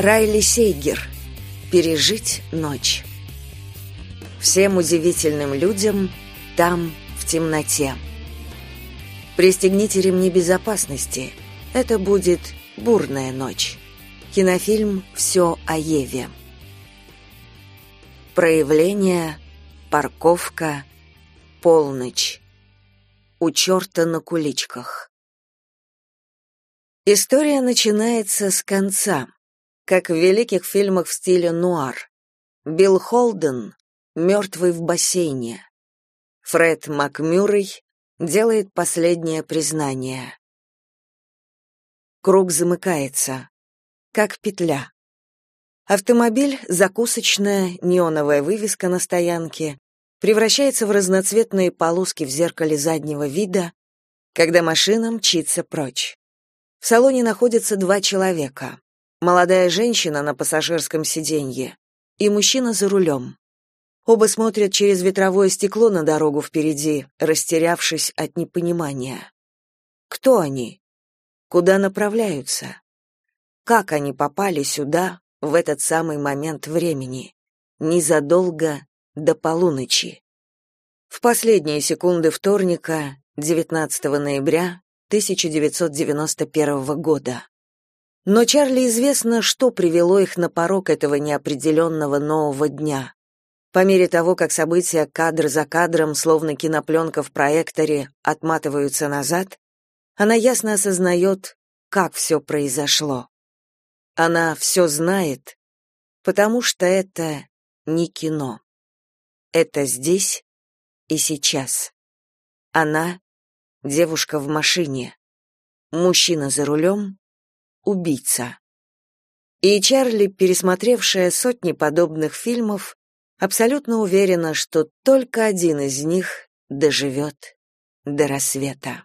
Райли Сейгер. Пережить ночь. Всем удивительным людям там, в темноте. Пристегните ремни безопасности. Это будет бурная ночь. Кинофильм «Все о Еве». Проявление, парковка, полночь. У черта на куличках. История начинается с конца, как в великих фильмах в стиле нуар. Билл Холден мертвый в бассейне. Фред Макмюррей делает последнее признание. Круг замыкается, как петля. Автомобиль, закусочная, неоновая вывеска на стоянке, превращается в разноцветные полоски в зеркале заднего вида, когда машина мчится прочь. В салоне находятся два человека. Молодая женщина на пассажирском сиденье и мужчина за рулем. Оба смотрят через ветровое стекло на дорогу впереди, растерявшись от непонимания. Кто они? Куда направляются? Как они попали сюда в этот самый момент времени, незадолго до полуночи? В последние секунды вторника, 19 ноября, 1991 года. Но Чарли известно, что привело их на порог этого неопределенного нового дня. По мере того, как события кадр за кадром, словно кинопленка в проекторе, отматываются назад, она ясно осознает, как все произошло. Она все знает, потому что это не кино. Это здесь и сейчас. Она девушка в машине, мужчина за рулем, убийца. И Чарли, пересмотревшая сотни подобных фильмов, абсолютно уверена, что только один из них доживет до рассвета.